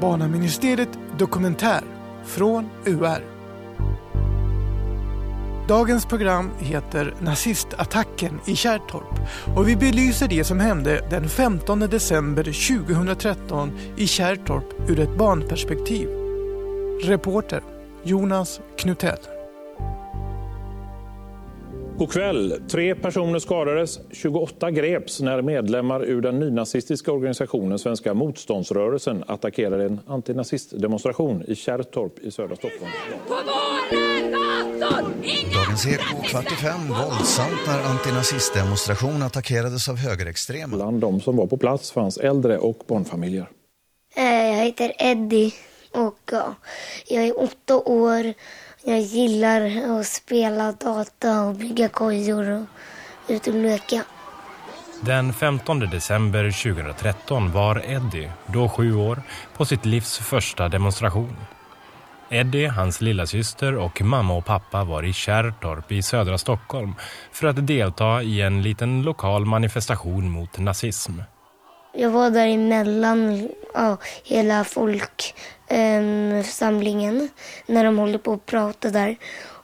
Barnaministeriet Dokumentär från UR. Dagens program heter Nazistattacken i Kärrtorp och vi belyser det som hände den 15 december 2013 i Kärrtorp ur ett barnperspektiv. Reporter Jonas Knutell. God kväll. Tre personer skadades, 28 greps när medlemmar ur den nynazistiska organisationen Svenska motståndsrörelsen attackerade en antinazistdemonstration i Kärrtorp i södra Stockholm. Dagens Eko kvart i fem våldsamt när antinazistdemonstration attackerades av högerextrema. Bland de som var på plats fanns äldre och barnfamiljer. Eh, Jag heter Eddie och ja, jag är åtta år. Jag gillar att spela data och bygga kojor och ut och leka. Den 15 december 2013 var Eddie, då sju år, på sitt livs första demonstration. Eddie, hans lilla syster och mamma och pappa var i Kärrtorp i södra Stockholm för att delta i en liten lokal manifestation mot nazism. Jag var där emellan ja, hela folksamlingen ehm, när de håller på att prata där.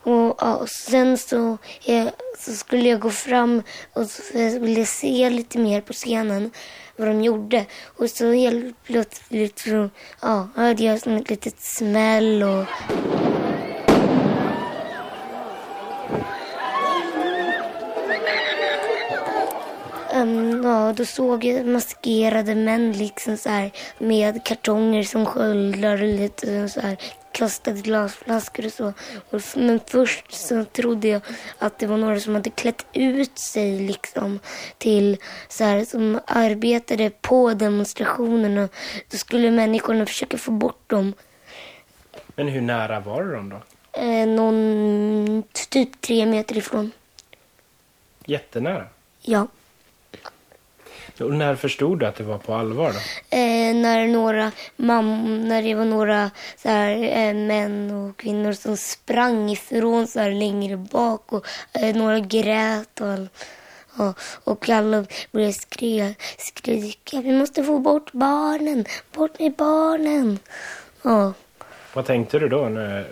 Och ja, sen så, eh, så skulle jag gå fram och så ville se lite mer på scenen vad de gjorde. Och så helt plötsligt så ja, hörde jag som ett litet smäll och Um, ja, då såg jag maskerade män liksom så här, med kartonger som sköldar och lite så här, kastade glasflaskor och så. Men först så trodde jag att det var några som hade klätt ut sig liksom till så här, som arbetade på demonstrationerna. Då skulle människorna försöka få bort dem. Men hur nära var de då? Eh, någon typ tre meter ifrån. Jättenära. Ja. Och när förstod du att det var på allvar då? eh, när några mam när det var några så här, eh, män och kvinnor som sprang ifrån så här längre bak och eh, några grät och, all- och alla började skri skrika vi måste få bort barnen, bort med barnen. Ja, Vad tänkte du då när,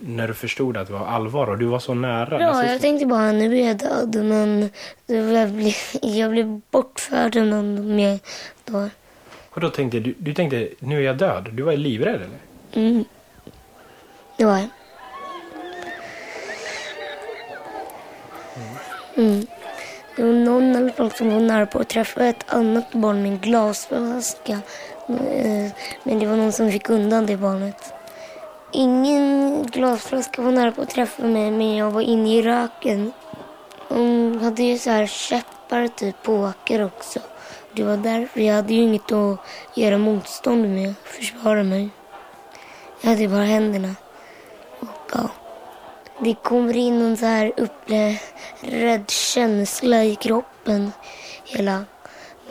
när du förstod att det var allvar och du var så nära? ja nazismen? jag tänkte bara nu är jag död men jag blev, jag blev bortförd någon mer då. Och då tänkte du, du tänkte nu är jag död? Du var livrädd eller? Mm. Det var jag. Mm. Det var någon i alla fall som var nära på att träffa ett annat barn med en glasflaska. Eh, Men det var någon som fick undan det barnet. Ingen glasflaska var nära på att träffa mig men jag var inne i röken. Hon hade ju så här käppar typ på åker också. Det var därför jag hade ju inget att göra motstånd med, försvara mig. Jag hade bara händerna. Och ja, det kommer in en så här upprädd känsla i kroppen. Hela.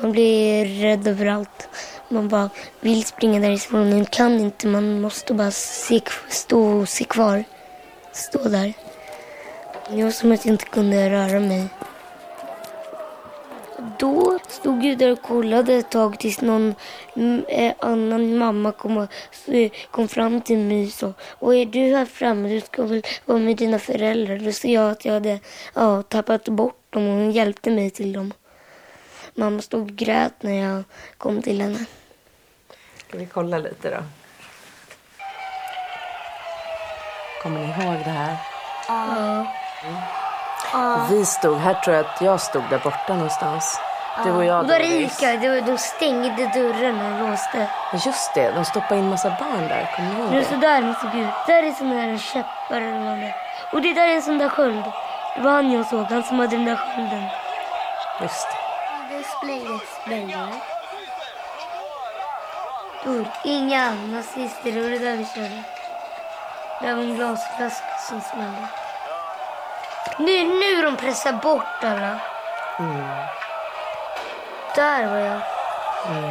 Man blir rädd överallt. Man bara vill springa därifrån men kan inte. Man måste bara se, stå och se kvar. Stå där. Det var som att jag inte kunde röra mig. Då stod jag där och kollade ett tag tills någon mm, eh, annan mamma kom, och, kom fram till mig och sa är du här framme? Du ska väl vara med dina föräldrar? Då sa jag att jag hade ja, tappat bort dem och hon hjälpte mig till dem. Mamma stod och grät när jag kom till henne. Ska vi kolla lite då? Kommer ni ihåg det här? Ja. Vi stod, här tror jag att jag stod där borta någonstans. Du och jag. Och då. Rika, det- de stängde dörren och låste. Just det, de stoppade in massa barn där. Kommer ni ihåg Det så där det såg ut. Där är såna här käppar eller vad det är. Och det där är en sån där sköld. Det var han jag såg, han som hade den där skölden. Just det. Det spelade Stor. Inga där vi körde. Det var en glasflaska som smällde. Nu, nu de pressar bort alla. Där var jag.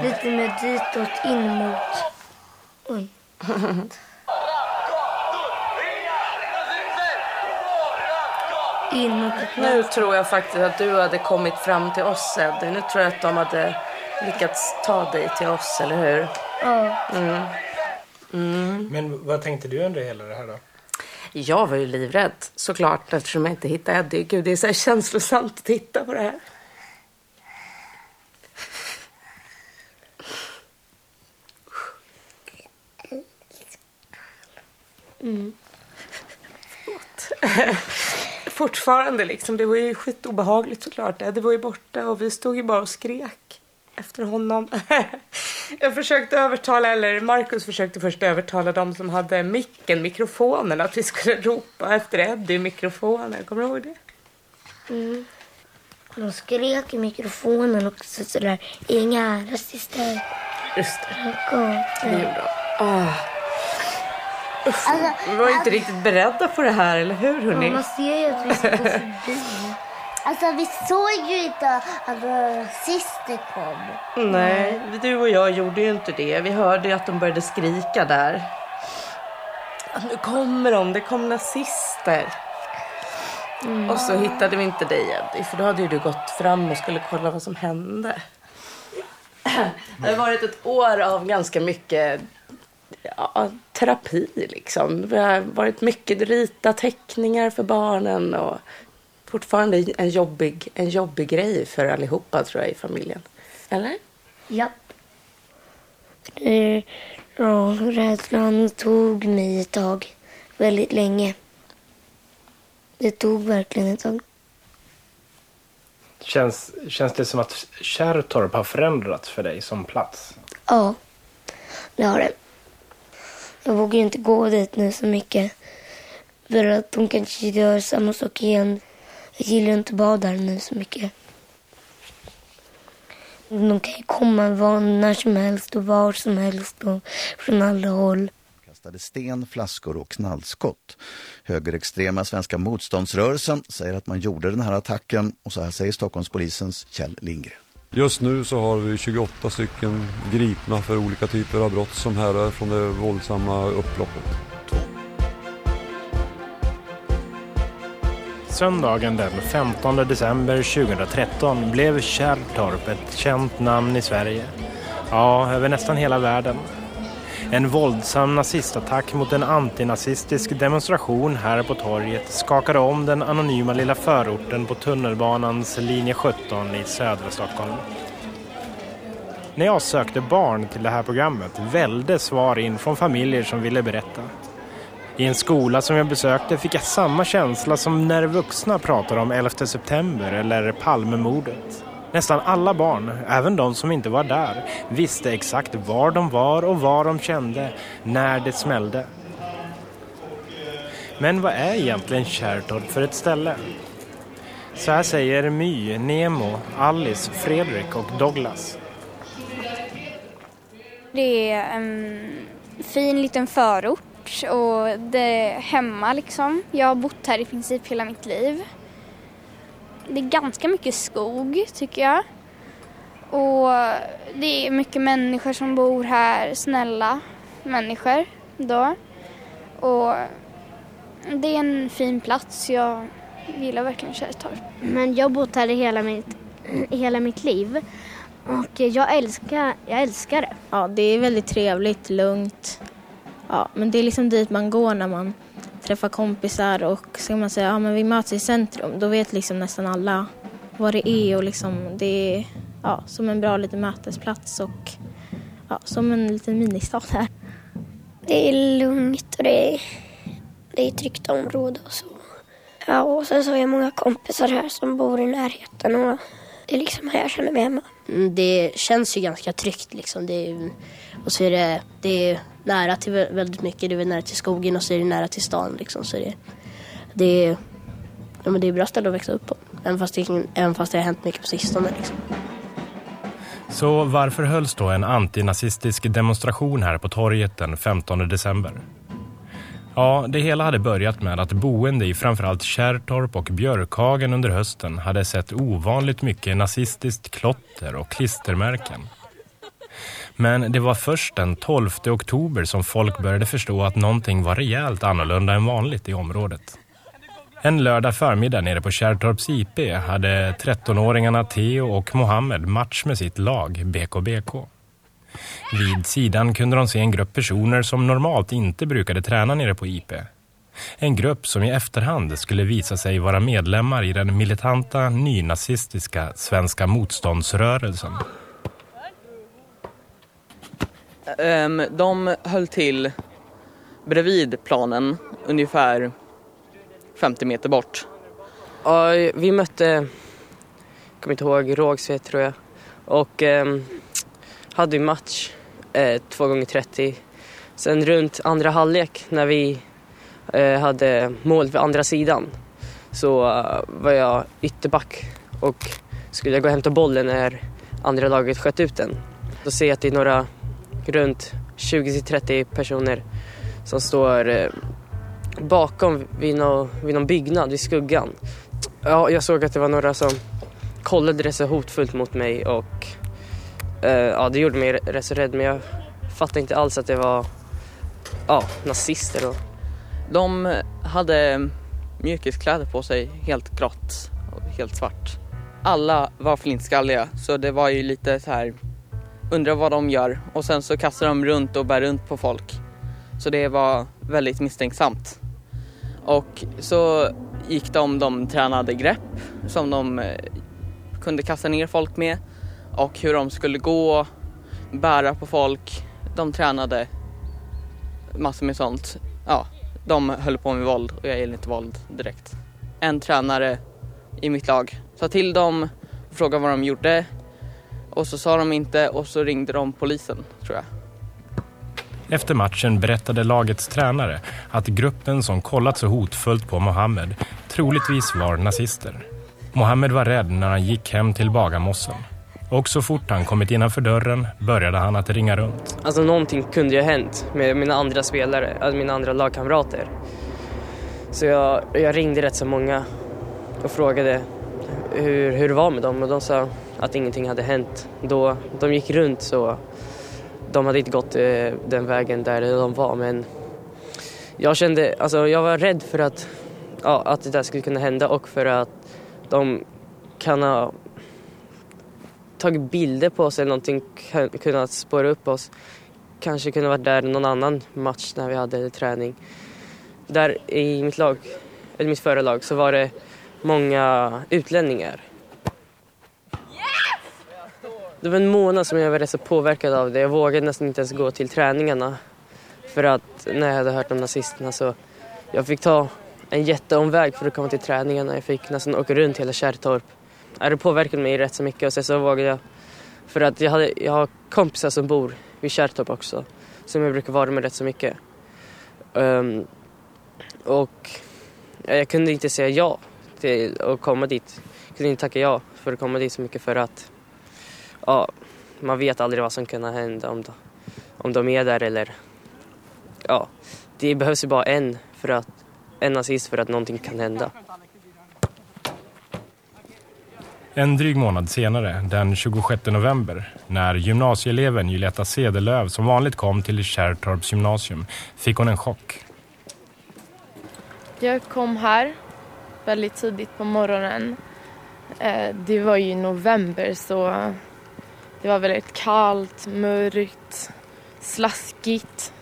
Lite mer ditåt, in mot... Oj. In mot Nu tror jag faktiskt att du hade kommit fram till oss, Eddie. Nu tror jag att de hade lyckats ta dig till oss, eller hur? Ja. Mm. Men vad tänkte du under hela det här då? Jag var ju livrädd såklart eftersom jag inte hittade Eddie. Gud, det är så här känslosamt att titta på det här. Mm. Fortfarande liksom. Det var ju skitobehagligt såklart. Det var ju borta och vi stod ju bara och skrek efter honom. Jag försökte övertala, eller Markus försökte först övertala de som hade micken, mikrofonen, att vi skulle ropa efter Eddie i mikrofonen. Kommer du ihåg det? Mm. De skrek i mikrofonen också sådär, inga rasister. Just det. Det gjorde de. Oh. Alltså, vi var inte riktigt beredda på det här, eller hur hörni? Ja, man ser ju att vi ska gå förbi. Alltså vi såg ju inte att rasister kom. Nej, du och jag gjorde ju inte det. Vi hörde ju att de började skrika där. Nu kommer de, det kom nazister. Mm. Och så hittade vi inte dig Eddie, för då hade ju du gått fram och skulle kolla vad som hände. Det har varit ett år av ganska mycket ja, terapi liksom. Det har varit mycket rita teckningar för barnen och fortfarande en jobbig, en jobbig grej för allihopa tror jag i familjen. Eller? Ja. ja, rädslan tog mig ett tag. Väldigt länge. Det tog verkligen ett tag. Känns, känns det som att Kärrtorp har förändrats för dig som plats? Ja, det har det. Jag vågar inte gå dit nu så mycket. För att de kanske gör samma sak igen. Jag gillar inte att där nu så mycket. De kan ju komma när som helst och var som helst och från alla håll. Kastade sten, flaskor och knallskott. Högerextrema Svenska motståndsrörelsen säger att man gjorde den här attacken och så här säger Stockholmspolisens Kjell Lindgren. Just nu så har vi 28 stycken gripna för olika typer av brott som härrör från det våldsamma upploppet. Söndagen den 15 december 2013 blev Kärrtorp ett känt namn i Sverige. Ja, över nästan hela världen. En våldsam nazistattack mot en antinazistisk demonstration här på torget skakade om den anonyma lilla förorten på tunnelbanans linje 17 i södra Stockholm. När jag sökte barn till det här programmet välde svar in från familjer som ville berätta. I en skola som jag besökte fick jag samma känsla som när vuxna pratar om 11 september eller Palmemordet. Nästan alla barn, även de som inte var där, visste exakt var de var och vad de kände när det smällde. Men vad är egentligen Kärrtorp för ett ställe? Så här säger My, Nemo, Alice, Fredrik och Douglas. Det är en fin liten förort och det är hemma liksom. Jag har bott här i princip hela mitt liv. Det är ganska mycket skog tycker jag. Och det är mycket människor som bor här, snälla människor då. Och det är en fin plats. Jag gillar verkligen Kärrtorp. Men jag har bott här hela mitt, hela mitt liv och jag älskar, jag älskar det. Ja, det är väldigt trevligt, lugnt. Ja, men det är liksom dit man går när man träffar kompisar och ska man säga ja, men vi möts i centrum, då vet liksom nästan alla vad det är och liksom det är ja, som en bra liten mötesplats och ja, som en liten ministad här. Det är lugnt och det är, det är ett tryggt område och så. Ja, och sen så har jag många kompisar här som bor i närheten och det är liksom här jag känner mig hemma. Mm, det känns ju ganska tryggt liksom. Det är, och så är det, det är nära till väldigt mycket. Det är nära till skogen och så är det nära till stan liksom. Så det, det, är, ja, men det är bra ställe att växa upp på. Även fast det, även fast det har hänt mycket på sistone liksom. Så varför hölls då en antinazistisk demonstration här på torget den 15 december? Ja, det hela hade börjat med att boende i framförallt Kärrtorp och Björkhagen under hösten hade sett ovanligt mycket nazistiskt klotter och klistermärken. Men det var först den 12 oktober som folk började förstå att någonting var rejält annorlunda än vanligt i området. En lördag förmiddag nere på Kärrtorps IP hade 13-åringarna Theo och Mohammed match med sitt lag BKBK. Vid sidan kunde de se en grupp personer som normalt inte brukade träna nere på IP. En grupp som i efterhand skulle visa sig vara medlemmar i den militanta nynazistiska svenska motståndsrörelsen. Um, de höll till bredvid planen, ungefär 50 meter bort. Ja, vi mötte, jag kommer inte ihåg, Rågsved tror jag. Och um, hade match eh, 2 gånger 30 Sen runt andra halvlek när vi eh, hade mål för andra sidan så eh, var jag ytterback och skulle gå och hämta bollen när andra laget sköt ut den. Då ser jag att det är några runt 20-30 personer som står eh, bakom vid, någon, vid någon byggnad i skuggan. Ja, jag såg att det var några som kollade det så hotfullt mot mig och Eh, ja, det gjorde mig rätt så rädd men jag fattade inte alls att det var ja, nazister. Och... De hade mjukiskläder på sig, helt grått och helt svart. Alla var flintskalliga så det var ju lite så här undrar vad de gör och sen så kastar de runt och bär runt på folk. Så det var väldigt misstänksamt. Och så gick de, de tränade grepp som de eh, kunde kasta ner folk med och hur de skulle gå, bära på folk. De tränade massor med sånt. Ja, de höll på med våld och jag gillar inte våld direkt. En tränare i mitt lag sa till dem, och frågade vad de gjorde och så sa de inte och så ringde de polisen tror jag. Efter matchen berättade lagets tränare att gruppen som kollat så hotfullt på Mohammed troligtvis var nazister. Mohammed var rädd när han gick hem till Bagarmossen. Och så fort han kommit innanför dörren började han att ringa runt. Alltså någonting kunde ju ha hänt med mina andra spelare, alltså mina andra lagkamrater. Så jag, jag ringde rätt så många och frågade hur, hur det var med dem och de sa att ingenting hade hänt. Då de gick runt så de hade inte gått eh, den vägen där de var men jag kände, alltså jag var rädd för att, ja, att det där skulle kunna hända och för att de kan ha tagit bilder på oss eller någonting, kunnat spåra upp oss. Kanske kunde varit där någon annan match när vi hade träning. Där i mitt lag, eller mitt förra lag, så var det många utlänningar. Det var en månad som jag var rätt så påverkad av det. Jag vågade nästan inte ens gå till träningarna. För att när jag hade hört om nazisterna så jag fick ta en jätteomväg för att komma till träningarna. Jag fick nästan åka runt hela Kärrtorp. Det påverkade mig rätt så mycket och sen så vågade jag. För att jag, hade, jag har kompisar som bor vid Kärrtorp också. Som jag brukar vara med rätt så mycket. Um, och jag kunde inte säga ja till att komma dit. Jag kunde inte tacka ja för att komma dit så mycket för att ja, man vet aldrig vad som kan hända om de, om de är där eller ja, det behövs ju bara en för att en nazist för att någonting kan hända. En dryg månad senare, den 26 november, när gymnasieeleven Julietta Sedelöv som vanligt kom till Kärrtorps gymnasium, fick hon en chock. Jag kom här väldigt tidigt på morgonen. Eh, det var ju november så det var väldigt kallt, mörkt, slaskigt.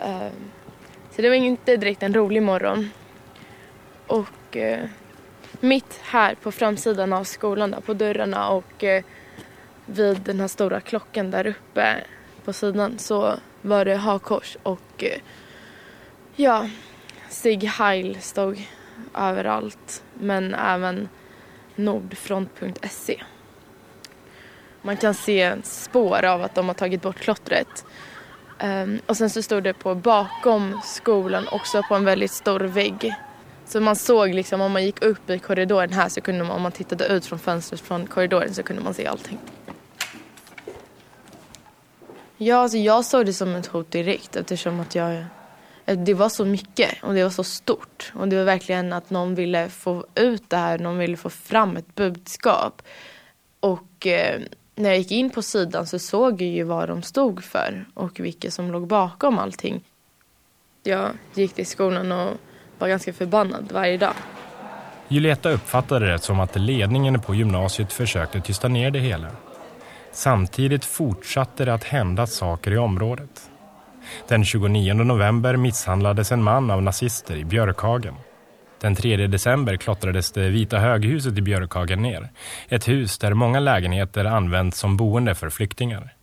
Eh, så det var inte direkt en rolig morgon. Och eh, mitt här på framsidan av skolan, där, på dörrarna och eh, vid den här stora klockan där uppe på sidan så var det hakors och eh, ja, Sig Heil stod överallt men även nordfront.se. Man kan se spår av att de har tagit bort klottret. Um, och sen så stod det på bakom skolan också på en väldigt stor vägg. Så man såg liksom om man gick upp i korridoren här så kunde man, om man tittade ut från fönstret från korridoren så kunde man se allting. Ja, alltså jag såg det som ett hot direkt eftersom att jag eh, det var så mycket och det var så stort. Och det var verkligen att någon ville få ut det här, någon ville få fram ett budskap. Och eh, när jag gick in på sidan så såg jag ju vad de stod för och vilka som låg bakom allting. Jag gick till skolan och var ganska förbannad varje dag. Julieta uppfattade det som att ledningen på gymnasiet försökte tysta ner det hela. Samtidigt fortsatte det att hända saker i området. Den 29 november misshandlades en man av nazister i Björkhagen. Den 3 december klottrades det vita höghuset i Björkhagen ner. Ett hus där många lägenheter används som boende för flyktingar.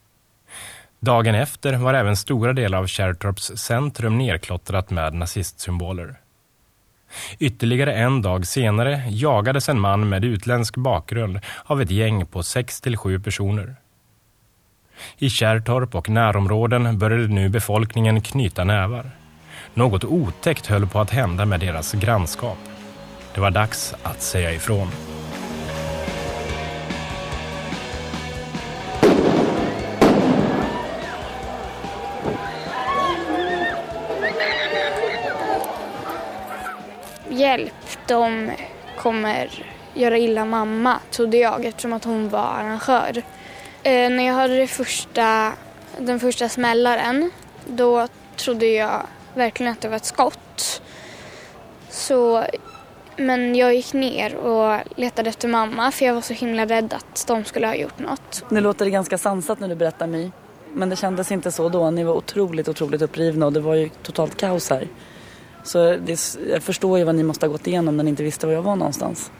Dagen efter var även stora delar av Kärrtorps centrum nerklottrat med nazistsymboler. Ytterligare en dag senare jagades en man med utländsk bakgrund av ett gäng på 6-7 personer. I Kärrtorp och närområden började nu befolkningen knyta nävar. Något otäckt höll på att hända med deras grannskap. Det var dags att säga ifrån. De kommer göra illa mamma, trodde jag eftersom att hon var arrangör. Eh, när jag hörde det första, den första smällaren, då trodde jag verkligen att det var ett skott. Så, men jag gick ner och letade efter mamma för jag var så himla rädd att de skulle ha gjort något. Nu låter det ganska sansat när du berättar My. Men det kändes inte så då. Ni var otroligt, otroligt upprivna och det var ju totalt kaos här. Så det, jag förstår ju vad ni måste ha gått igenom när ni inte visste var jag var någonstans.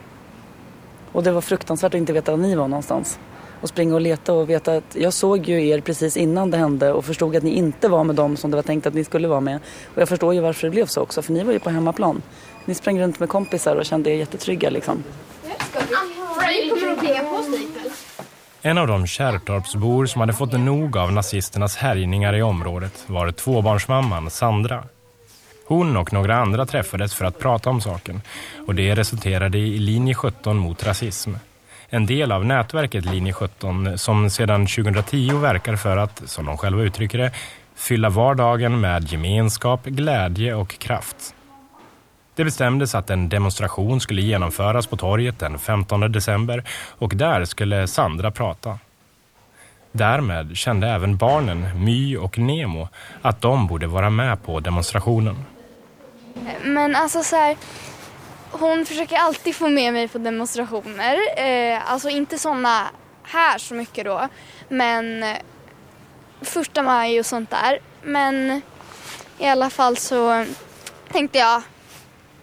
Och det var fruktansvärt att inte veta var ni var någonstans. Och springa och leta och veta att jag såg ju er precis innan det hände och förstod att ni inte var med dem som det var tänkt att ni skulle vara med. Och jag förstår ju varför det blev så också, för ni var ju på hemmaplan. Ni sprang runt med kompisar och kände er jättetrygga liksom. En av de Kärrtorpsbor som hade fått nog av nazisternas härjningar i området var tvåbarnsmamman Sandra. Hon och några andra träffades för att prata om saken och det resulterade i linje 17 mot rasism. En del av nätverket linje 17 som sedan 2010 verkar för att, som de själva uttrycker det, fylla vardagen med gemenskap, glädje och kraft. Det bestämdes att en demonstration skulle genomföras på torget den 15 december och där skulle Sandra prata. Därmed kände även barnen My och Nemo att de borde vara med på demonstrationen. Men alltså så här, hon försöker alltid få med mig på demonstrationer. Eh, alltså inte sådana här så mycket då, men eh, första maj och sånt där. Men i alla fall så tänkte jag,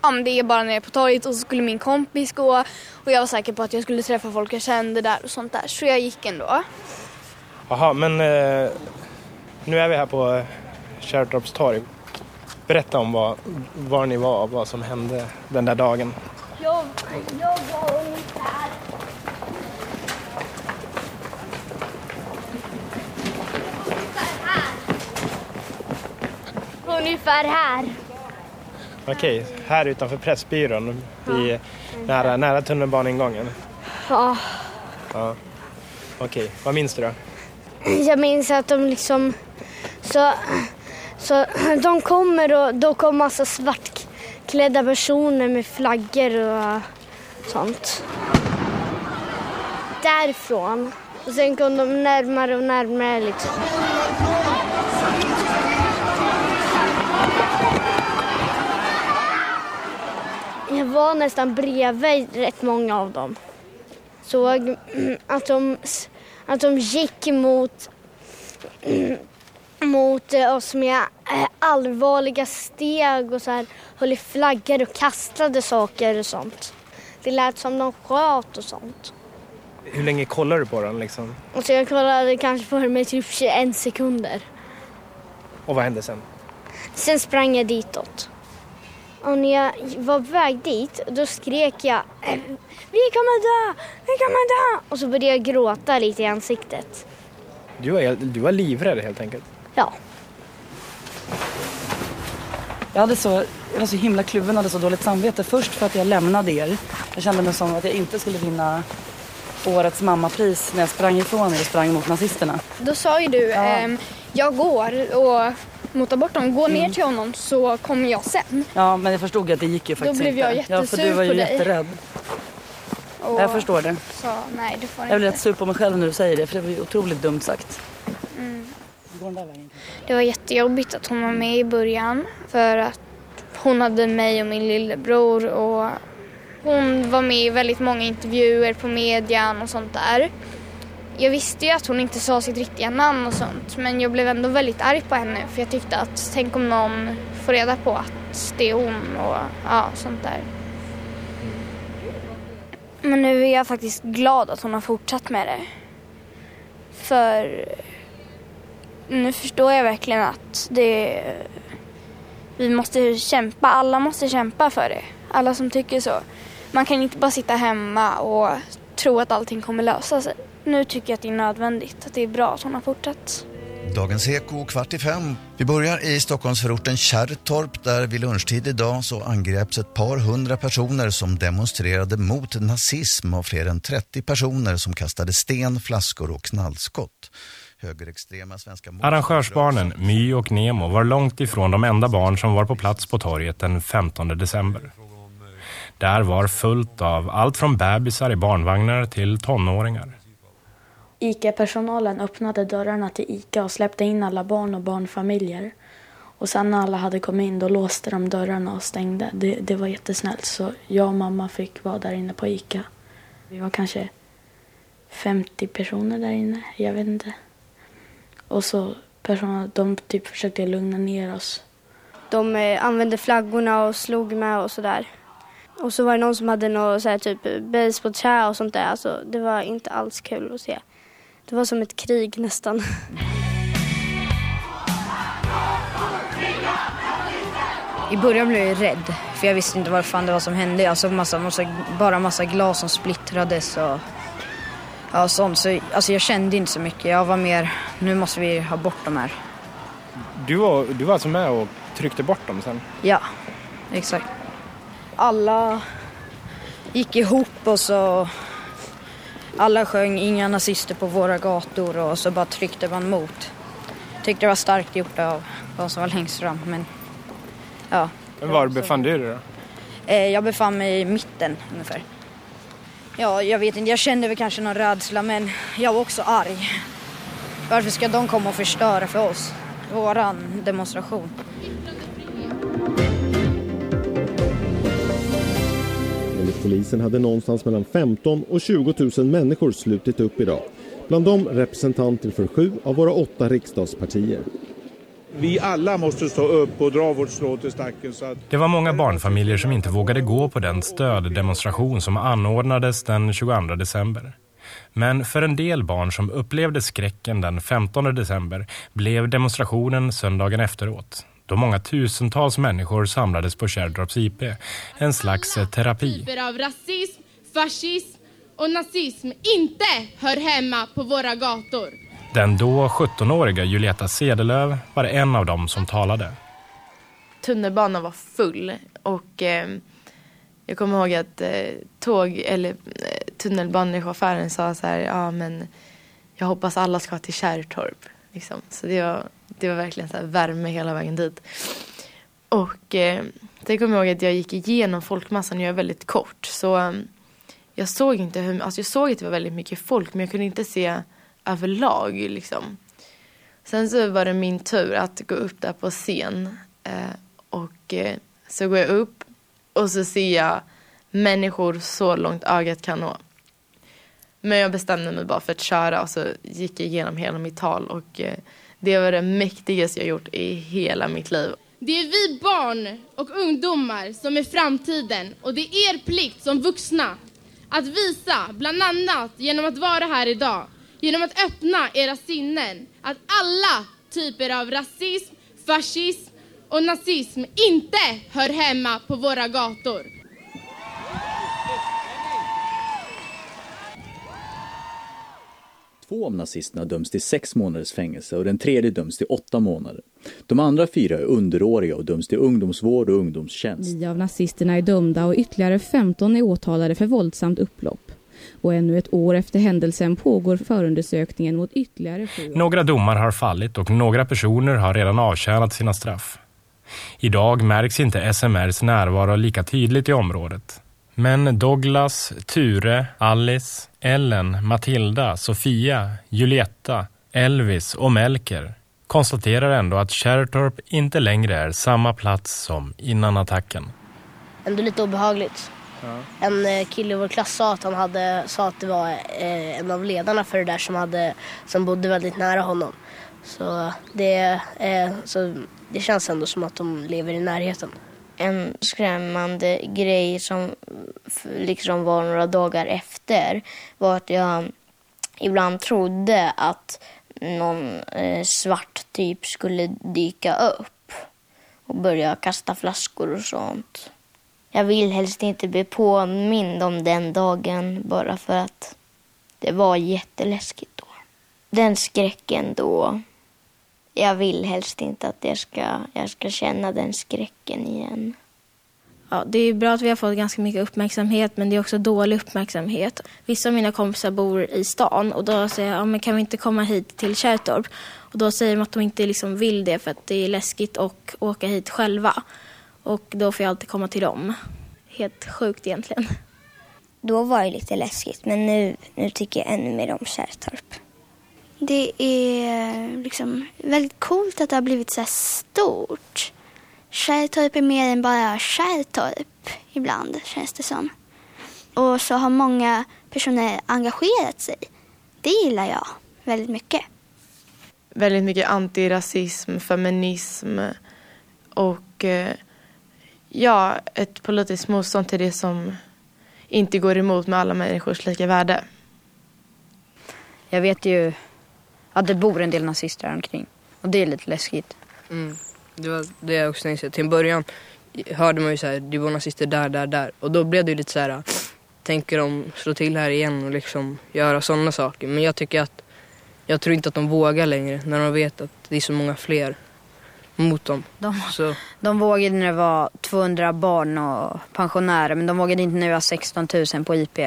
ja men det är bara nere på torget och så skulle min kompis gå och jag var säker på att jag skulle träffa folk jag kände där och sånt där. Så jag gick ändå. Jaha, men eh, nu är vi här på eh, Kärrtorps torg. Berätta om vad, var ni var och vad som hände den där dagen. Jag, jag var ungefär... Ungefär här. Okej, här utanför Pressbyrån, i, nära, nära tunnelbaneingången. Ja, Ja. Okej, vad minns du då? jag minns att de liksom... Så, så de kommer och då kom massa svartklädda personer med flaggor och sånt. Därifrån. Och sen kom de närmare och närmare liksom. Jag var nästan bredvid rätt många av dem. Såg att de, att de gick mot, mot eh, oss med eh, allvarliga steg och så här, höll i flaggor och kastade saker och sånt. Det lät som de sköt och sånt. Hur länge kollar du på den liksom? Och så jag kollade kanske på dem i typ 21 sekunder. Och vad hände sen? Sen sprang jag ditåt. Och när jag var på väg dit, då skrek jag "Eh, Vi kommer dö! Vi kommer dö! Och så började jag gråta lite i ansiktet. Du var, du var livrädd helt enkelt. Ja. Jag, hade så, jag var så himla kluven och hade så dåligt samvete. Först för att jag lämnade er. Jag kände mig som att jag inte skulle vinna årets mammapris när jag sprang ifrån er och sprang mot nazisterna. Då sa ju du, ehm, jag går och motar bort dem. Gå ner till honom så kommer jag sen. Ja, men jag förstod att det gick ju faktiskt blev jag inte. Ja, för du jättesur var ju på dig. jätterädd. Och Jag förstår det. sa nej, du får Jag blir rätt sur på mig själv när du säger det, för det var ju otroligt dumt sagt. Mm. Går den där vägen? Det var jättejobbigt att hon var med i början för att hon hade mig och min lillebror och hon var med i väldigt många intervjuer på median och sånt där. Jag visste ju att hon inte sa sitt riktiga namn och sånt men jag blev ändå väldigt arg på henne för jag tyckte att tänk om någon får reda på att det är hon och ja, sånt där. Men nu är jag faktiskt glad att hon har fortsatt med det. För nu förstår jag verkligen att det vi måste kämpa, alla måste kämpa för det. Alla som tycker så. Man kan inte bara sitta hemma och tro att allting kommer lösa sig. Nu tycker jag att det är nödvändigt, att det är bra att hon har fortsatt. Dagens Eko kvart i fem. Vi börjar i Stockholmsförorten Kärrtorp där vid lunchtid idag så angreps ett par hundra personer som demonstrerade mot nazism av fler än 30 personer som kastade sten, flaskor och knallskott. Högerextrema svenska Arrangörsbarnen My och Nemo var långt ifrån de enda barn som var på plats på torget den 15 december. Där var fullt av allt från bebisar i barnvagnar till tonåringar. ICA-personalen öppnade dörrarna till ICA och släppte in alla barn och barnfamiljer. Och sen när alla hade kommit in då låste de dörrarna och stängde. Det, det var jättesnällt så jag och mamma fick vara där inne på ICA. Vi var kanske 50 personer där inne, jag vet inte. Och så personal, de typ försökte lugna ner oss. De eh, använde flaggorna och slog med och sådär. Och så var det någon som hade något så här, typ basebollträ och sånt där. Alltså, det var inte alls kul att se. Det var som ett krig nästan. I början blev jag rädd för jag visste inte vad fan det var som hände. Såg massa, massa, bara massa glas som splittrades och ja, sånt. Så, alltså jag kände inte så mycket. Jag var mer, nu måste vi ha bort de här. Du var, du var alltså med och tryckte bort dem sen? Ja, exakt. Alla gick ihop och så alla sjöng inga nazister på våra gator och så bara tryckte man mot. Tyckte det var starkt gjort av de som var längst fram men ja. Men var befann du dig då? Eh, jag befann mig i mitten ungefär. Ja, jag vet inte, jag kände väl kanske någon rädsla men jag var också arg. Varför ska de komma och förstöra för oss? Våran demonstration. Enligt polisen hade någonstans mellan 15 och 20 000 människor slutit upp idag. Bland dem representanter för sju av våra åtta riksdagspartier. Vi alla måste stå upp och dra vårt strå till stacken. Så att... Det var många barnfamiljer som inte vågade gå på den stöddemonstration som anordnades den 22 december. Men för en del barn som upplevde skräcken den 15 december blev demonstrationen söndagen efteråt då många tusentals människor samlades på Kärrdrops IP, en slags terapi. typer av rasism, fascism och nazism inte hör hemma på våra gator. Den då 17-åriga Julieta Sedelöv var en av dem som talade. Tunnelbanan var full och eh, jag kommer ihåg att eh, tåg eller eh, tunnelbanechauffören sa så här, ja men jag hoppas alla ska till Kärrtorp. Liksom. Så det var, det var verkligen så här värme hela vägen dit. Och eh, jag kommer ihåg att jag gick igenom folkmassan, jag är väldigt kort. Så um, jag såg inte hur, alltså jag såg att det var väldigt mycket folk men jag kunde inte se överlag liksom. Sen så var det min tur att gå upp där på scen. Eh, och eh, så går jag upp och så ser jag människor så långt ögat kan nå. Men jag bestämde mig bara för att köra och så gick jag igenom hela mitt tal och eh, det var det mäktigaste jag gjort i hela mitt liv. Det är vi barn och ungdomar som är framtiden och det är er plikt som vuxna att visa, bland annat genom att vara här idag, genom att öppna era sinnen, att alla typer av rasism, fascism och nazism inte hör hemma på våra gator. Två av nazisterna döms till sex månaders fängelse och den tredje döms till åtta månader. De andra fyra är underåriga och döms till ungdomsvård och ungdomstjänst. Nio av nazisterna är dömda och ytterligare 15 är åtalade för våldsamt upplopp. Och ännu ett år efter händelsen pågår förundersökningen mot ytterligare sju. Några domar har fallit och några personer har redan avtjänat sina straff. Idag märks inte SMRs närvaro lika tydligt i området. Men Douglas, Ture, Alice, Ellen, Matilda, Sofia, Julietta, Elvis och Melker konstaterar ändå att Kärrtorp inte längre är samma plats som innan attacken. Ändå lite obehagligt. En eh, kille i vår klass sa att han hade, sa att det var eh, en av ledarna för det där som, hade, som bodde väldigt nära honom. Så det, eh, så det känns ändå som att de lever i närheten. En skrämmande grej som liksom var några dagar efter var att jag ibland trodde att någon eh, svart typ skulle dyka upp och börja kasta flaskor och sånt. Jag vill helst inte bli påmind om den dagen bara för att det var jätteläskigt då. Den skräcken då. Jag vill helst inte att jag ska, jag ska känna den skräcken igen. Ja, det är bra att vi har fått ganska mycket uppmärksamhet men det är också dålig uppmärksamhet. Vissa av mina kompisar bor i stan och då säger jag, ja, men kan vi inte komma hit till Kärrtorp? Och då säger de att de inte liksom vill det för att det är läskigt att åka hit själva. Och då får jag alltid komma till dem. Helt sjukt egentligen. Då var det lite läskigt, men nu, nu tycker jag ännu mer om Kärrtorp. Det är liksom väldigt coolt att det har blivit så här stort. Kärrtorp är mer än bara Kärrtorp ibland, känns det som. Och så har många personer engagerat sig. Det gillar jag väldigt mycket. Väldigt mycket antirasism, feminism och eh, ja, ett politiskt motstånd till det som inte går emot med alla människors lika värde. Jag vet ju att det bor en del nazister här omkring. Och det är lite läskigt. Mm. Det var det jag också tänkte. Till en början hörde man ju så här, det var nazister där, där, där. Och då blev det ju lite så här, tänker de slå till här igen och liksom göra sådana saker. Men jag tycker att, jag tror inte att de vågar längre när de vet att det är så många fler mot dem. De, Så, de vågade när det var 200 barn och pensionärer men de vågade inte när det var 16 000 på IP.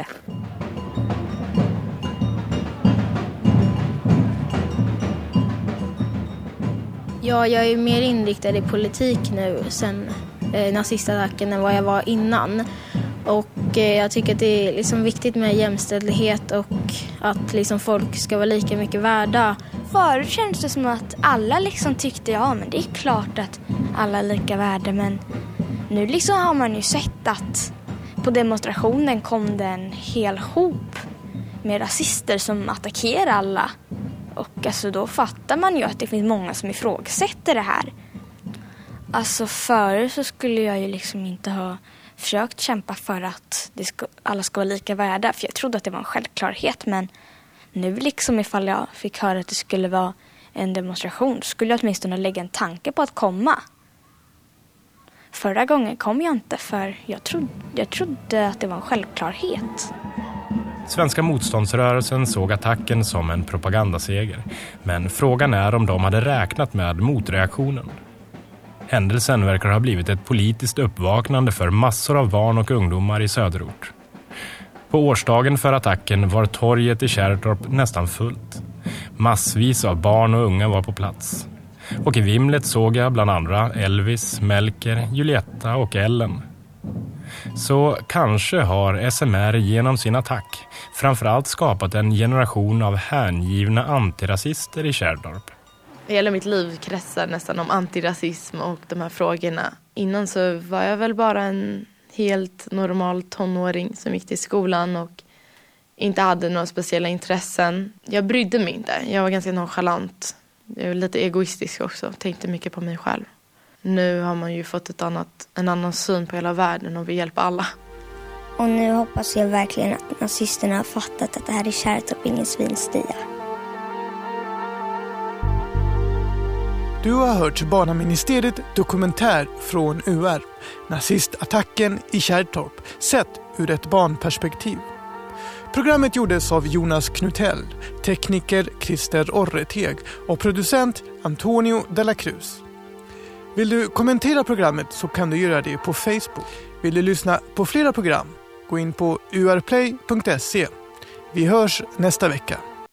Ja, jag är mer inriktad i politik nu sen eh, nazistattacken än vad jag var innan. Och eh, jag tycker att det är liksom viktigt med jämställdhet och att liksom folk ska vara lika mycket värda. Förut kändes det som att alla liksom tyckte ja men det är klart att alla är lika värde men nu liksom har man ju sett att på demonstrationen kom det en hel hop med rasister som attackerar alla. Och alltså då fattar man ju att det finns många som ifrågasätter det här. Alltså förut så skulle jag ju liksom inte ha försökt kämpa för att det ska, alla ska vara lika värda. För jag trodde att det var en självklarhet. Men nu liksom ifall jag fick höra att det skulle vara en demonstration skulle jag åtminstone lägga en tanke på att komma. Förra gången kom jag inte för jag trodde, jag trodde att det var en självklarhet. Svenska motståndsrörelsen såg attacken som en propagandaseger. Men frågan är om de hade räknat med motreaktionen. Händelsen verkar ha blivit ett politiskt uppvaknande för massor av barn och ungdomar i söderort. På årsdagen för attacken var torget i Kärrtorp nästan fullt. Massvis av barn och unga var på plats. Och i vimlet såg jag bland andra Elvis, Melker, Julietta och Ellen. Så kanske har SMR genom sin attack framförallt skapat en generation av hängivna antirasister i Kärrtorp. Hela mitt liv kretsar nästan om antirasism och de här frågorna. Innan så var jag väl bara en helt normal tonåring som gick till skolan och inte hade några speciella intressen. Jag brydde mig inte. Jag var ganska nonchalant. Jag var lite egoistisk också. Tänkte mycket på mig själv. Nu har man ju fått ett annat, en annan syn på hela världen och vill hjälpa alla. Och nu hoppas jag verkligen att nazisterna har fattat att det här är Kärrtorp, ingen svinstia. Du har hört Barnaministeriet dokumentär från UR. Nazistattacken i Kärrtorp, sett ur ett barnperspektiv. Programmet gjordes av Jonas Knutell, tekniker Christer Orreteg och producent Antonio de la Cruz. Vill du kommentera programmet så kan du göra det på Facebook. Vill du lyssna på flera program? Gå in på urplay.se. Vi hörs nästa vecka.